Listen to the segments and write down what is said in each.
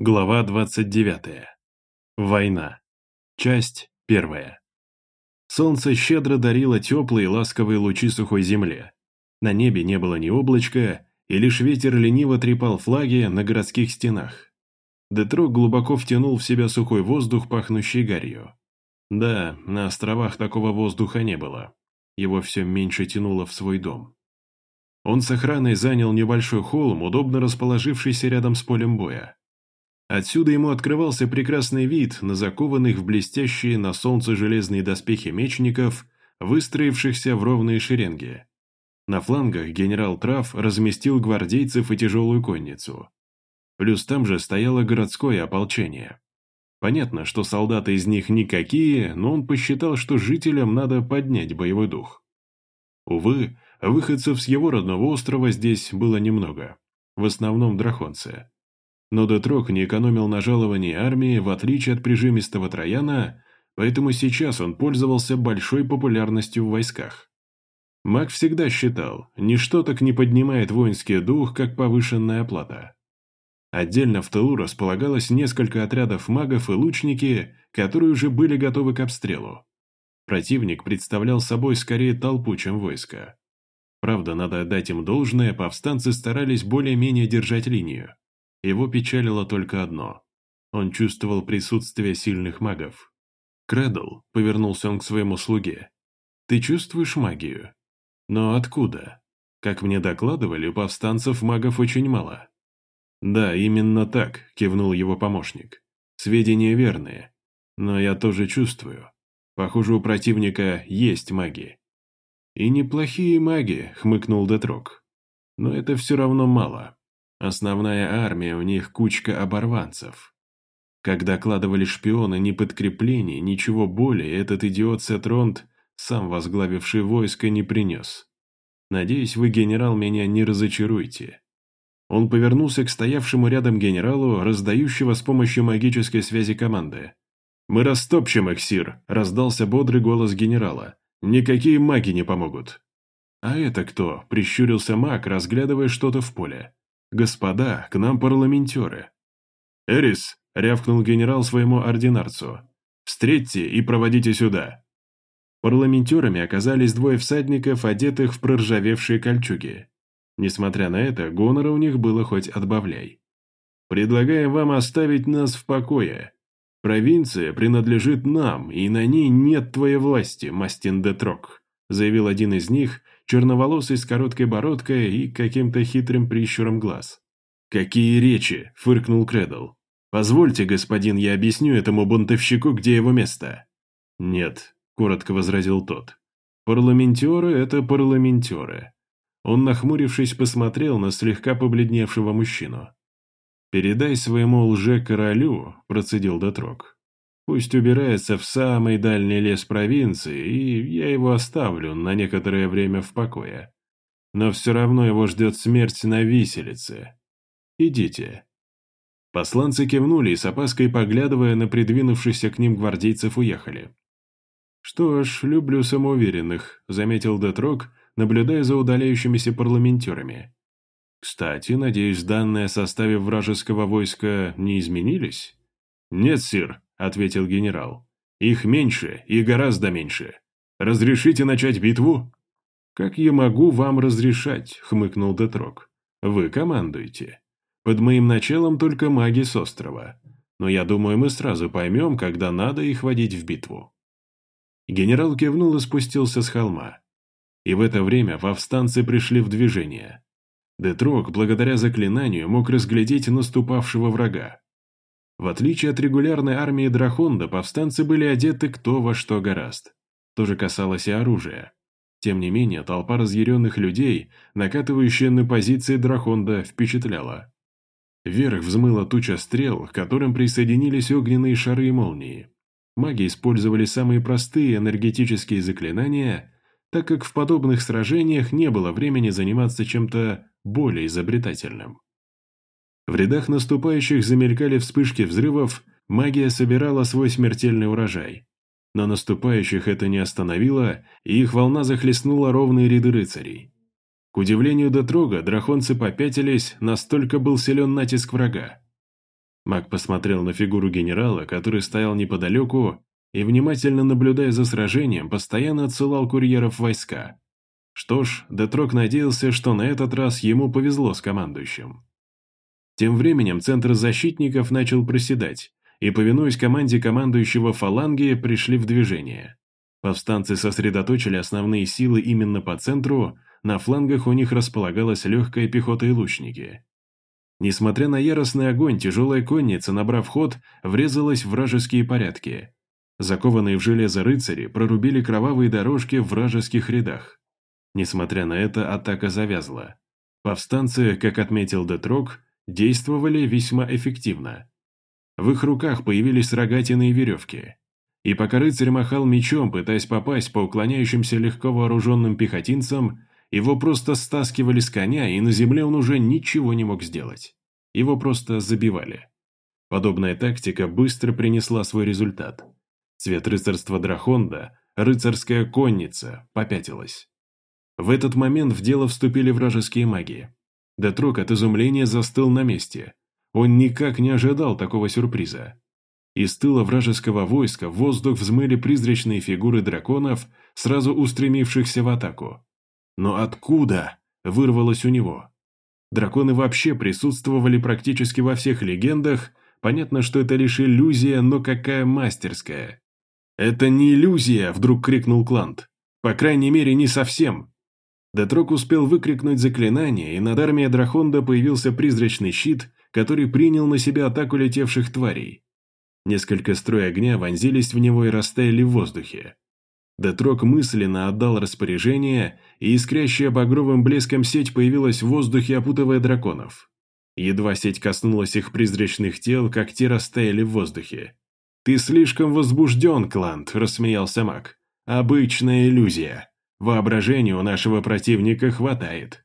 Глава 29. Война. Часть первая. Солнце щедро дарило теплые ласковые лучи сухой земле. На небе не было ни облачка, и лишь ветер лениво трепал флаги на городских стенах. Детрок глубоко втянул в себя сухой воздух, пахнущий гарью. Да, на островах такого воздуха не было. Его все меньше тянуло в свой дом. Он с охраной занял небольшой холм, удобно расположившийся рядом с полем боя. Отсюда ему открывался прекрасный вид на закованных в блестящие на солнце железные доспехи мечников, выстроившихся в ровные шеренги. На флангах генерал Трав разместил гвардейцев и тяжелую конницу. Плюс там же стояло городское ополчение. Понятно, что солдаты из них никакие, но он посчитал, что жителям надо поднять боевой дух. Увы, выходцев с его родного острова здесь было немного. В основном драконцы. Но Детрок не экономил на жаловании армии, в отличие от прижимистого Трояна, поэтому сейчас он пользовался большой популярностью в войсках. Маг всегда считал, ничто так не поднимает воинский дух, как повышенная оплата. Отдельно в тылу располагалось несколько отрядов магов и лучники, которые уже были готовы к обстрелу. Противник представлял собой скорее толпу, чем войско. Правда, надо отдать им должное, повстанцы старались более-менее держать линию. Его печалило только одно. Он чувствовал присутствие сильных магов. «Кредл», — повернулся он к своему слуге, — «ты чувствуешь магию?» «Но откуда?» «Как мне докладывали, повстанцев магов очень мало». «Да, именно так», — кивнул его помощник. «Сведения верные. Но я тоже чувствую. Похоже, у противника есть маги». «И неплохие маги», — хмыкнул Детрок. «Но это все равно мало. Основная армия у них кучка оборванцев. Как докладывали шпионы, ни подкреплений, ничего более этот идиот Сетронд, сам возглавивший войско, не принес. Надеюсь, вы, генерал, меня не разочаруете. Он повернулся к стоявшему рядом генералу, раздающего с помощью магической связи команды. «Мы растопчем их, Сир!» – раздался бодрый голос генерала. «Никакие маги не помогут!» «А это кто?» – прищурился маг, разглядывая что-то в поле. «Господа, к нам парламентеры». «Эрис», — рявкнул генерал своему ординарцу, — «встретьте и проводите сюда». Парламентерами оказались двое всадников, одетых в проржавевшие кольчуги. Несмотря на это, гонора у них было хоть отбавляй. «Предлагаем вам оставить нас в покое. Провинция принадлежит нам, и на ней нет твоей власти, Мастин де Трок», заявил один из них, черноволосый с короткой бородкой и каким-то хитрым прищуром глаз. «Какие речи!» – фыркнул Кредл. «Позвольте, господин, я объясню этому бунтовщику, где его место». «Нет», – коротко возразил тот. «Парламентеры – это парламентеры». Он, нахмурившись, посмотрел на слегка побледневшего мужчину. «Передай своему лже-королю», – процедил Дотрок. Пусть убирается в самый дальний лес провинции, и я его оставлю на некоторое время в покое. Но все равно его ждет смерть на виселице. Идите». Посланцы кивнули и с опаской, поглядывая на придвинувшихся к ним гвардейцев, уехали. «Что ж, люблю самоуверенных», — заметил Детрок, наблюдая за удаляющимися парламентерами. «Кстати, надеюсь, данные о составе вражеского войска не изменились?» «Нет, сир», — ответил генерал. «Их меньше и гораздо меньше. Разрешите начать битву?» «Как я могу вам разрешать?» — хмыкнул Детрок. «Вы командуете. Под моим началом только маги с острова. Но я думаю, мы сразу поймем, когда надо их водить в битву». Генерал кивнул и спустился с холма. И в это время повстанцы пришли в движение. Детрок, благодаря заклинанию, мог разглядеть наступавшего врага. В отличие от регулярной армии Драхонда, повстанцы были одеты кто во что гораст. То же касалось и оружия. Тем не менее, толпа разъяренных людей, накатывающая на позиции Драхонда, впечатляла. Вверх взмыла туча стрел, к которым присоединились огненные шары и молнии. Маги использовали самые простые энергетические заклинания, так как в подобных сражениях не было времени заниматься чем-то более изобретательным. В рядах наступающих замелькали вспышки взрывов, магия собирала свой смертельный урожай. Но наступающих это не остановило, и их волна захлестнула ровные ряды рыцарей. К удивлению Дотрога, драконцы попятились, настолько был силен натиск врага. Маг посмотрел на фигуру генерала, который стоял неподалеку, и, внимательно наблюдая за сражением, постоянно отсылал курьеров войска. Что ж, Детрок надеялся, что на этот раз ему повезло с командующим. Тем временем центр защитников начал проседать, и, повинуясь команде командующего фаланги, пришли в движение. Повстанцы сосредоточили основные силы именно по центру, на флангах у них располагалась легкая пехота и лучники. Несмотря на яростный огонь, тяжелая конница, набрав ход, врезалась в вражеские порядки. Закованные в железо рыцари прорубили кровавые дорожки в вражеских рядах. Несмотря на это, атака завязла. Повстанцы, как отметил Детрок, действовали весьма эффективно. В их руках появились рогатины и веревки. И пока рыцарь махал мечом, пытаясь попасть по уклоняющимся легко вооруженным пехотинцам, его просто стаскивали с коня, и на земле он уже ничего не мог сделать. Его просто забивали. Подобная тактика быстро принесла свой результат. Цвет рыцарства Драхонда, рыцарская конница, попятилась. В этот момент в дело вступили вражеские маги. Детрок от изумления застыл на месте. Он никак не ожидал такого сюрприза. Из тыла вражеского войска в воздух взмыли призрачные фигуры драконов, сразу устремившихся в атаку. Но откуда? Вырвалось у него. Драконы вообще присутствовали практически во всех легендах, понятно, что это лишь иллюзия, но какая мастерская. «Это не иллюзия!» – вдруг крикнул Клант. «По крайней мере, не совсем!» Детрок успел выкрикнуть заклинание, и над армией Драхонда появился призрачный щит, который принял на себя атаку летевших тварей. Несколько строй огня вонзились в него и растаяли в воздухе. Детрок мысленно отдал распоряжение, и искрящая багровым блеском сеть появилась в воздухе, опутывая драконов. Едва сеть коснулась их призрачных тел, как те растаяли в воздухе. «Ты слишком возбужден, Клант», – рассмеялся маг. «Обычная иллюзия. Воображения у нашего противника хватает».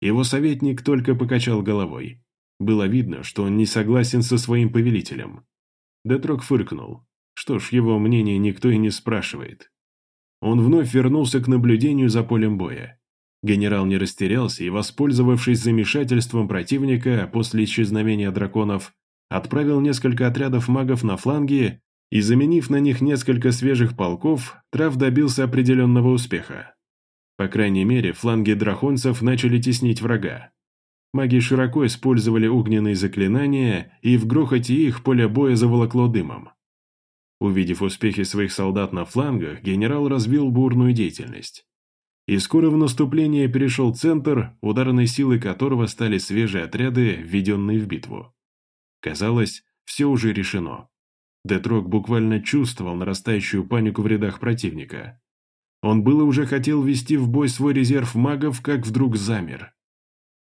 Его советник только покачал головой. Было видно, что он не согласен со своим повелителем. Детрок фыркнул. Что ж, его мнение никто и не спрашивает. Он вновь вернулся к наблюдению за полем боя. Генерал не растерялся и, воспользовавшись замешательством противника после исчезновения драконов, отправил несколько отрядов магов на фланги и, заменив на них несколько свежих полков, Трав добился определенного успеха. По крайней мере, фланги драконцев начали теснить врага. Маги широко использовали огненные заклинания, и в грохоте их поле боя заволокло дымом. Увидев успехи своих солдат на флангах, генерал развил бурную деятельность. И скоро в наступление перешел центр, ударной силой которого стали свежие отряды, введенные в битву. Казалось, все уже решено. Детрок буквально чувствовал нарастающую панику в рядах противника. Он было уже хотел ввести в бой свой резерв магов, как вдруг замер.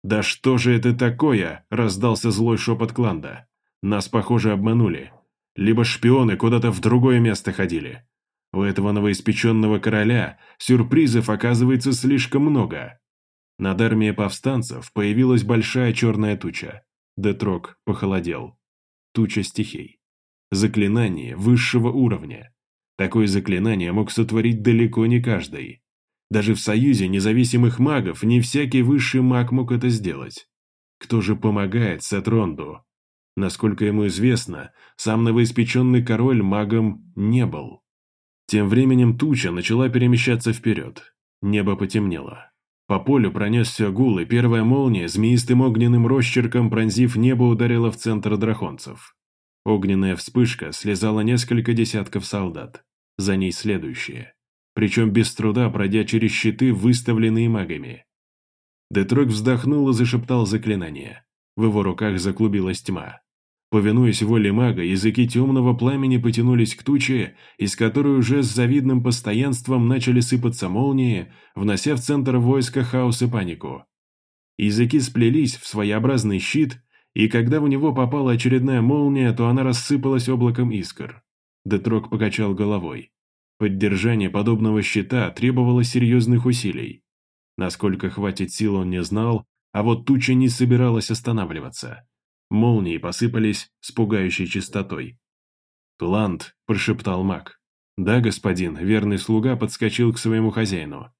«Да что же это такое?» – раздался злой шепот Кланда. «Нас, похоже, обманули либо шпионы куда-то в другое место ходили. У этого новоиспеченного короля сюрпризов оказывается слишком много. Над армией повстанцев появилась большая черная туча. Детрок похолодел. Туча стихий. Заклинание высшего уровня. Такое заклинание мог сотворить далеко не каждый. Даже в союзе независимых магов не всякий высший маг мог это сделать. Кто же помогает Сетронду? Насколько ему известно, сам новоиспеченный король магом не был. Тем временем туча начала перемещаться вперед. Небо потемнело. По полю пронесся гул, и первая молния, змеистым огненным росчерком пронзив небо, ударила в центр драконцев. Огненная вспышка слезала несколько десятков солдат. За ней следующие. Причем без труда, пройдя через щиты, выставленные магами. Детройк вздохнул и зашептал заклинание. В его руках заклубилась тьма. Повинуясь воле мага, языки темного пламени потянулись к туче, из которой уже с завидным постоянством начали сыпаться молнии, внося в центр войска хаос и панику. Языки сплелись в своеобразный щит, и когда в него попала очередная молния, то она рассыпалась облаком искр. Детрок покачал головой. Поддержание подобного щита требовало серьезных усилий. Насколько хватит сил он не знал, а вот туча не собиралась останавливаться. Молнии посыпались с пугающей частотой. «Ланд», – прошептал маг. «Да, господин», – верный слуга подскочил к своему хозяину.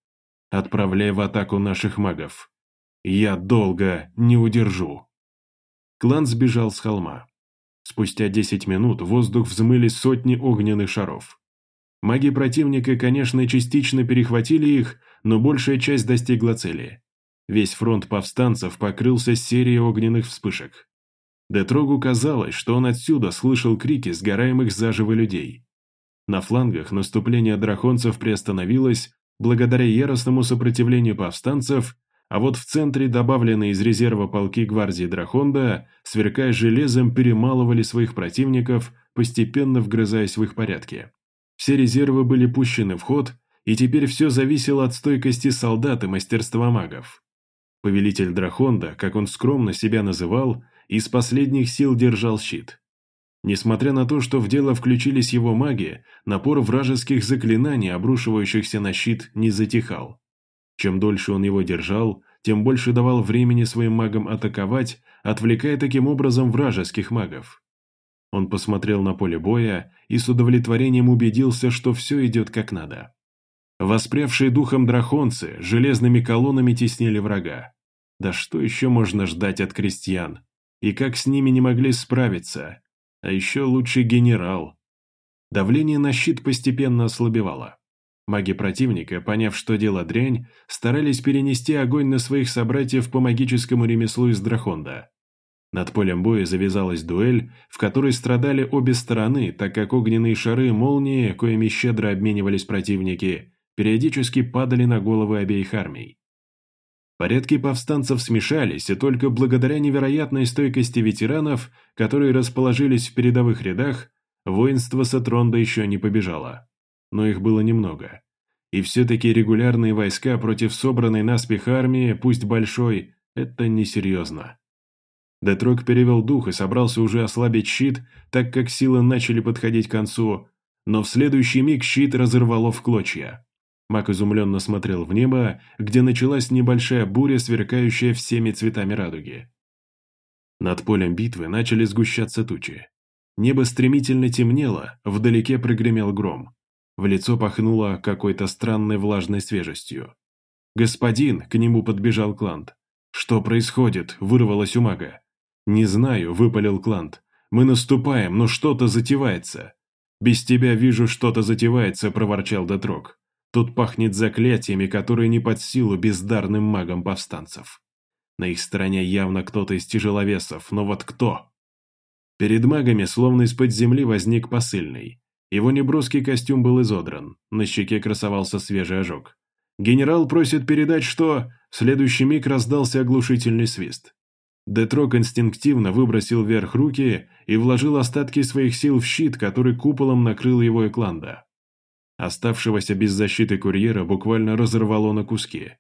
«Отправляй в атаку наших магов. Я долго не удержу». Клан сбежал с холма. Спустя 10 минут в воздух взмыли сотни огненных шаров. Маги противника, конечно, частично перехватили их, но большая часть достигла цели. Весь фронт повстанцев покрылся серией огненных вспышек. Детрогу казалось, что он отсюда слышал крики сгораемых заживо людей. На флангах наступление драконцев приостановилось благодаря яростному сопротивлению повстанцев, а вот в центре добавленные из резерва полки гвардии Драхонда, сверкая железом, перемалывали своих противников, постепенно вгрызаясь в их порядки. Все резервы были пущены в ход, и теперь все зависело от стойкости солдат и мастерства магов. Повелитель Драхонда, как он скромно себя называл, из последних сил держал щит. Несмотря на то, что в дело включились его маги, напор вражеских заклинаний, обрушивающихся на щит, не затихал. Чем дольше он его держал, тем больше давал времени своим магам атаковать, отвлекая таким образом вражеских магов. Он посмотрел на поле боя и с удовлетворением убедился, что все идет как надо. Воспрявшие духом драконцы железными колоннами теснили врага. Да что еще можно ждать от крестьян? И как с ними не могли справиться? А еще лучше генерал. Давление на щит постепенно ослабевало. Маги противника, поняв, что дело дрянь, старались перенести огонь на своих собратьев по магическому ремеслу из Драхонда. Над полем боя завязалась дуэль, в которой страдали обе стороны, так как огненные шары молнии, коими щедро обменивались противники, периодически падали на головы обеих армий. Порядки повстанцев смешались, и только благодаря невероятной стойкости ветеранов, которые расположились в передовых рядах, воинство Сатронда еще не побежало. Но их было немного. И все-таки регулярные войска против собранной наспех армии, пусть большой, это несерьезно. Детрок перевел дух и собрался уже ослабить щит, так как силы начали подходить к концу, но в следующий миг щит разорвало в клочья. Мак изумленно смотрел в небо, где началась небольшая буря, сверкающая всеми цветами радуги. Над полем битвы начали сгущаться тучи. Небо стремительно темнело, вдалеке прогремел гром. В лицо пахнуло какой-то странной влажной свежестью. «Господин!» — к нему подбежал Клант. «Что происходит?» — вырвалось у мага. «Не знаю», — выпалил Клант. «Мы наступаем, но что-то затевается». «Без тебя вижу, что-то затевается», — проворчал Детрок. Тут пахнет заклятиями, которые не под силу бездарным магам повстанцев. На их стороне явно кто-то из тяжеловесов, но вот кто? Перед магами, словно из-под земли, возник посыльный. Его неброский костюм был изодран, на щеке красовался свежий ожог. Генерал просит передать, что... В следующий миг раздался оглушительный свист. Детрок инстинктивно выбросил вверх руки и вложил остатки своих сил в щит, который куполом накрыл его Экланда. Оставшегося без защиты курьера буквально разорвало на куски.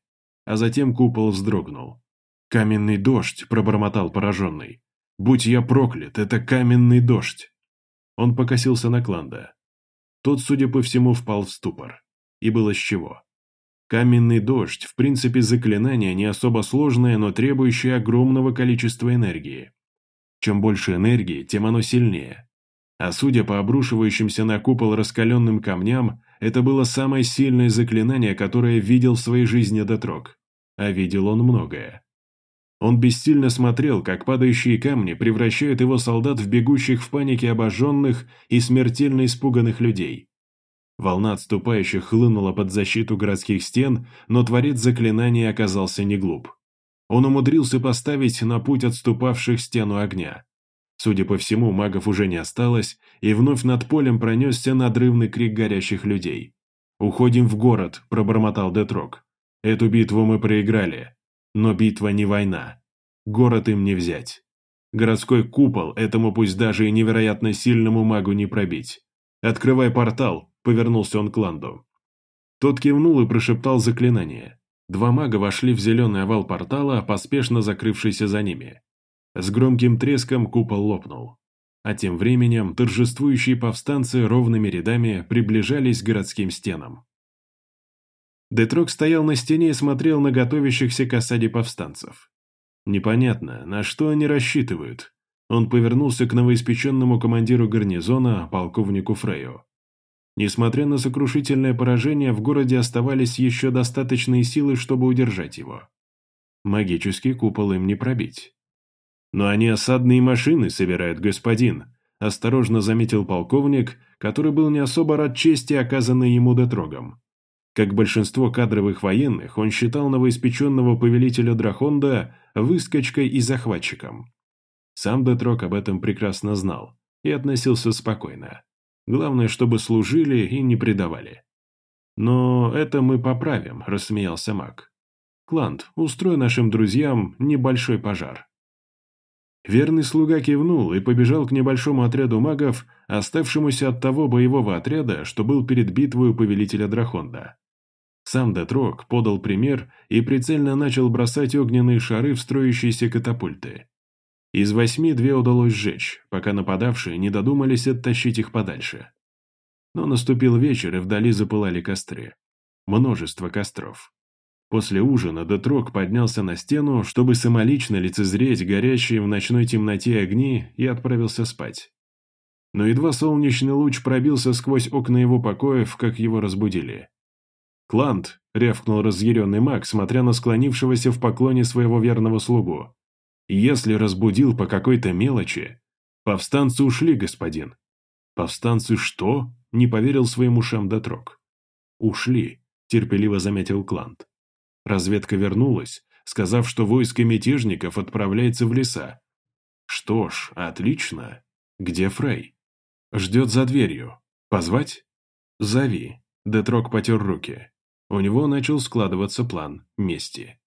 А затем купол вздрогнул. «Каменный дождь!» – пробормотал пораженный. «Будь я проклят, это каменный дождь!» Он покосился на Кланда. Тот, судя по всему, впал в ступор. И было с чего. Каменный дождь, в принципе, заклинание не особо сложное, но требующее огромного количества энергии. Чем больше энергии, тем оно сильнее. А судя по обрушивающимся на купол раскаленным камням, это было самое сильное заклинание, которое видел в своей жизни Детрок. А видел он многое. Он бессильно смотрел, как падающие камни превращают его солдат в бегущих в панике обожженных и смертельно испуганных людей. Волна отступающих хлынула под защиту городских стен, но творец заклинания оказался не глуп. Он умудрился поставить на путь отступавших стену огня. Судя по всему, магов уже не осталось, и вновь над полем пронесся надрывный крик горящих людей. «Уходим в город», – пробормотал Детрок. «Эту битву мы проиграли. Но битва не война. Город им не взять. Городской купол этому пусть даже и невероятно сильному магу не пробить. «Открывай портал», – повернулся он к Ланду. Тот кивнул и прошептал заклинание. Два мага вошли в зеленый овал портала, поспешно закрывшийся за ними. С громким треском купол лопнул. А тем временем торжествующие повстанцы ровными рядами приближались к городским стенам. Детрок стоял на стене и смотрел на готовящихся к осаде повстанцев. Непонятно, на что они рассчитывают. Он повернулся к новоиспеченному командиру гарнизона, полковнику Фрею. Несмотря на сокрушительное поражение, в городе оставались еще достаточные силы, чтобы удержать его. Магический купол им не пробить. «Но они осадные машины собирают, господин», осторожно заметил полковник, который был не особо рад чести, оказанной ему дотрогом. Как большинство кадровых военных, он считал новоиспеченного повелителя Драхонда выскочкой и захватчиком. Сам Детрок об этом прекрасно знал и относился спокойно. Главное, чтобы служили и не предавали. «Но это мы поправим», – рассмеялся маг. «Клант, устрой нашим друзьям небольшой пожар». Верный слуга кивнул и побежал к небольшому отряду магов, оставшемуся от того боевого отряда, что был перед битвой у повелителя Драхонда. Сам Детрок подал пример и прицельно начал бросать огненные шары в строящиеся катапульты. Из восьми две удалось сжечь, пока нападавшие не додумались оттащить их подальше. Но наступил вечер, и вдали запылали костры. Множество костров. После ужина Детрок поднялся на стену, чтобы самолично лицезреть горящие в ночной темноте огни и отправился спать. Но едва солнечный луч пробился сквозь окна его покоев, как его разбудили. «Клант!» — рявкнул разъяренный маг, смотря на склонившегося в поклоне своего верного слугу. «Если разбудил по какой-то мелочи...» «Повстанцы ушли, господин». «Повстанцы что?» — не поверил своим ушам Дотрок. «Ушли», — терпеливо заметил Клант. Разведка вернулась, сказав, что войско мятежников отправляется в леса. Что ж, отлично. Где Фрей? Ждет за дверью. Позвать? Зови. Детрок потер руки. У него начал складываться план мести.